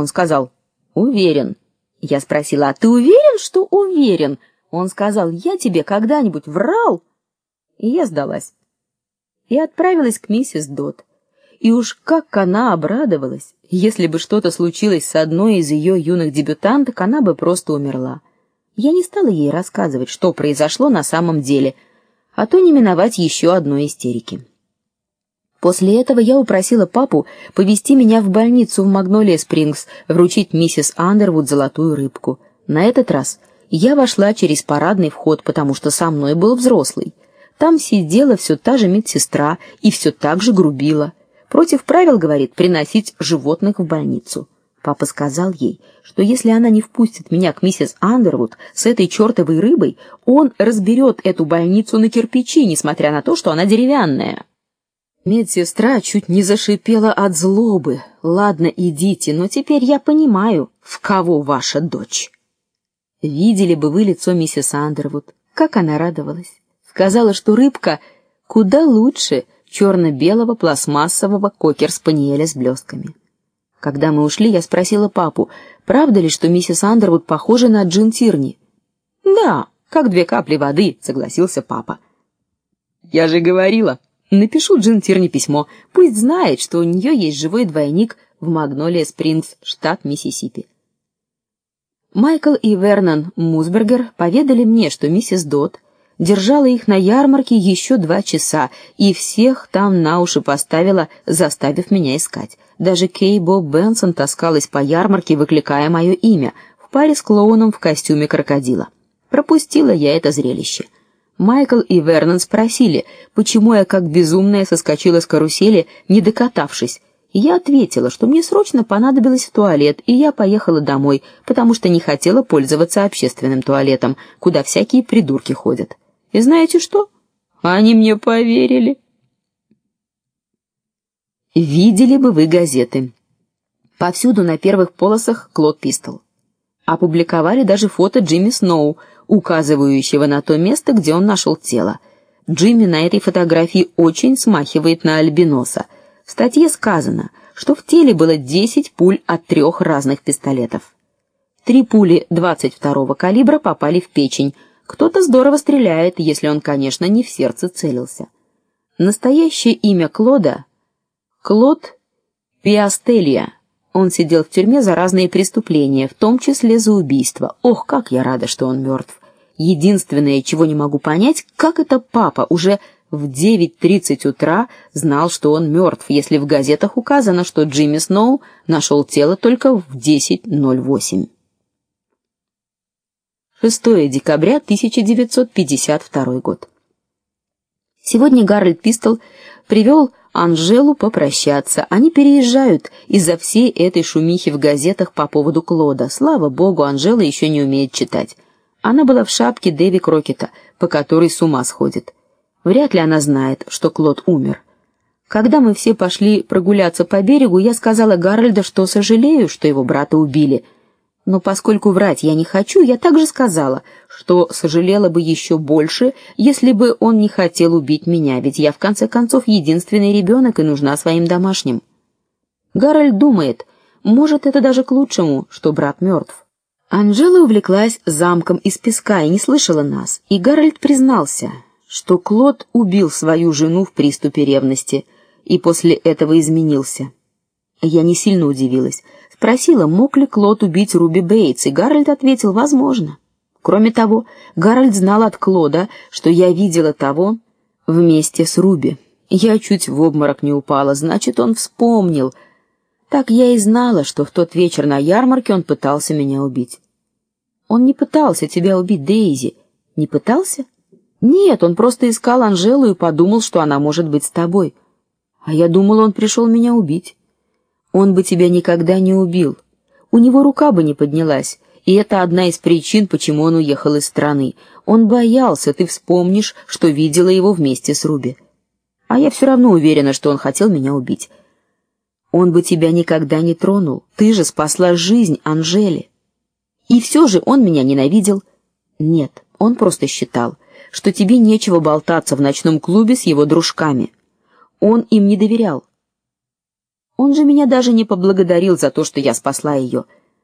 Он сказал: "Уверен". Я спросила: "А ты уверен, что уверен?" Он сказал: "Я тебе когда-нибудь врал?" И я сдалась. И отправилась к миссис Дот. И уж как она обрадовалась. Если бы что-то случилось с одной из ее юных дебютанток, она бы просто умерла. Я не стала ей рассказывать, что произошло на самом деле, а то не миновать еще одной истерики. После этого я упросила папу повезти меня в больницу в Магнолия Спрингс, вручить миссис Андервуд золотую рыбку. На этот раз я вошла через парадный вход, потому что со мной был взрослый. Там сидела все та же медсестра и все так же грубила. Против правил, говорит, приносить животных в больницу. Папа сказал ей, что если она не впустит меня к миссис Андервуд с этой чертовой рыбой, он разберет эту больницу на кирпичи, несмотря на то, что она деревянная. Медсестра чуть не зашипела от злобы. Ладно, идите, но теперь я понимаю, в кого ваша дочь. Видели бы вы лицо миссис Андервуд, как она радовалась. Сказала, что рыбка куда лучше черно белого пластмассового кокер-спаниеля с блестками. Когда мы ушли, я спросила папу, правда ли, что миссис Андервуд похожа на Джин Тирни. Да, как две капли воды, согласился папа. Я же говорила, Напишу Джин Тирни письмо, пусть знает, что у нее есть живой двойник в Магнолия Спрингс, штат Миссисипи. Майкл и Вернон Мусбергер поведали мне, что миссис Дот держала их на ярмарке еще два часа и всех там на уши поставила, заставив меня искать. Даже Кей Боб Бенсон таскалась по ярмарке, выкликая мое имя, в паре с клоуном в костюме крокодила. Пропустила я это зрелище. Майкл и Вернон спросили, почему я как безумная соскочила с карусели, не докатавшись. И я ответила, что мне срочно понадобилось в туалет, и я поехала домой, потому что не хотела пользоваться общественным туалетом, куда всякие придурки ходят. И знаете что? Они мне поверили. Видели бы вы газеты. Повсюду на первых полосах Клод Пистол. Опубликовали даже фото Джимми Сноу, указывающего на то место, где он нашел тело. Джимми на этой фотографии очень смахивает на альбиноса. В статье сказано, что в теле было 10 пуль от трех разных пистолетов. Три пули 22-го калибра попали в печень. Кто-то здорово стреляет, если он, конечно, не в сердце целился. Настоящее имя Клода Клод Пиастелия. Он сидел в тюрьме за разные преступления, в том числе за убийство. Ох, как я рада, что он мертв. Единственное, чего не могу понять, как это папа уже в 9:30 утра знал, что он мертв, если в газетах указано, что Джимми Сноу нашел тело только в 10:08. 6 декабря 1952 год. Сегодня Гарольд Пистол привел Анжелу попрощаться. Они переезжают из-за всей этой шумихи в газетах по поводу Клода. Слава богу, Анжела еще не умеет читать. Она была в шапке Дэви Крокета, по которой с ума сходит. Вряд ли она знает, что Клод умер. Когда мы все пошли прогуляться по берегу, я сказала Гарольду, что сожалею, что его брата убили. Но поскольку врать я не хочу, я также сказала, что сожалела бы еще больше, если бы он не хотел убить меня, ведь я в конце концов единственный ребенок и нужна своим домашним. Гарольд думает, может, это даже к лучшему, что брат мертв. Анжела увлеклась замком из песка и не слышала нас, и Гарольд признался, что Клод убил свою жену в приступе ревности и после этого изменился. Я не сильно удивилась. Спросила, мог ли Клод убить Руби Бейтс, и Гарольд ответил: "Возможно". Кроме того, Гарольд знал от Клода, что я видела того вместе с Руби. Я чуть в обморок не упала, значит, он вспомнил, так я и знала, что в тот вечер на ярмарке он пытался меня убить. Он не пытался тебя убить, Дейзи. Не пытался? Нет, он просто искал Анжелу и подумал, что она может быть с тобой. А я думала, он пришел меня убить. Он бы тебя никогда не убил. У него рука бы не поднялась, и это одна из причин, почему он уехал из страны. Он боялся, ты вспомнишь, что видела его вместе с Руби. А я все равно уверена, что он хотел меня убить. Он бы тебя никогда не тронул. Ты же спасла жизнь Анжеле. И все же он меня ненавидел. Нет, он просто считал, что тебе нечего болтаться в ночном клубе с его дружками. Он им не доверял. Он же меня даже не поблагодарил за то, что я спасла ее.